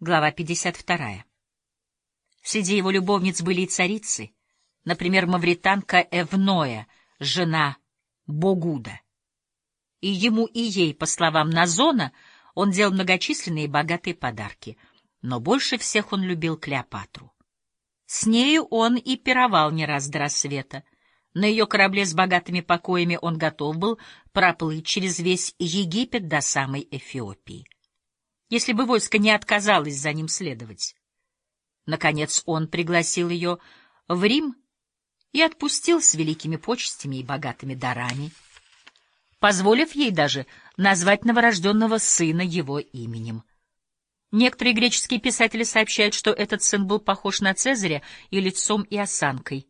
Глава 52. Среди его любовниц были и царицы, например, мавританка Эвноя, жена Богуда. И ему и ей, по словам Назона, он делал многочисленные и богатые подарки, но больше всех он любил Клеопатру. С нею он и пировал не раз до рассвета. На ее корабле с богатыми покоями он готов был проплыть через весь Египет до самой Эфиопии если бы войско не отказалось за ним следовать. Наконец он пригласил ее в Рим и отпустил с великими почестями и богатыми дарами, позволив ей даже назвать новорожденного сына его именем. Некоторые греческие писатели сообщают, что этот сын был похож на Цезаря и лицом, и осанкой.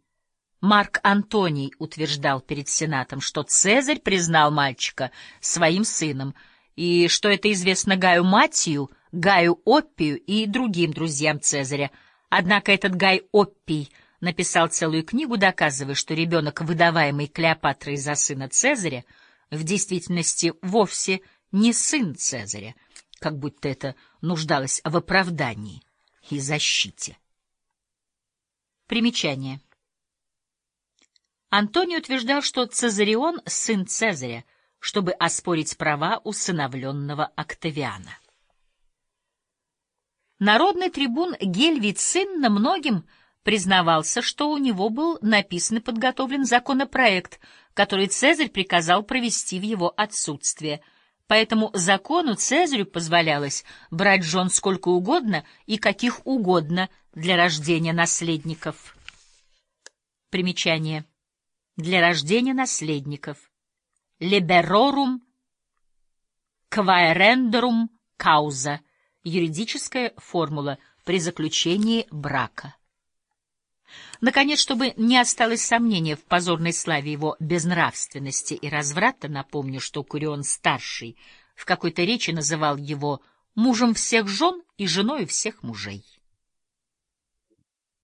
Марк Антоний утверждал перед Сенатом, что Цезарь признал мальчика своим сыном — и что это известно Гаю Матию, Гаю Оппию и другим друзьям Цезаря. Однако этот Гай Оппий написал целую книгу, доказывая, что ребенок, выдаваемый Клеопатрой за сына Цезаря, в действительности вовсе не сын Цезаря, как будто это нуждалось в оправдании и защите. Примечание. Антоний утверждал, что Цезарион — сын Цезаря — чтобы оспорить права усыновленного Октавиана. Народный трибун Гельвий Цинна многим признавался, что у него был написан и подготовлен законопроект, который Цезарь приказал провести в его отсутствие. По этому закону Цезарю позволялось брать жен сколько угодно и каких угодно для рождения наследников. Примечание. Для рождения наследников liberorum quaerendorum causa — юридическая формула при заключении брака. Наконец, чтобы не осталось сомнения в позорной славе его безнравственности и разврата, напомню, что Курион-старший в какой-то речи называл его мужем всех жен и женой всех мужей.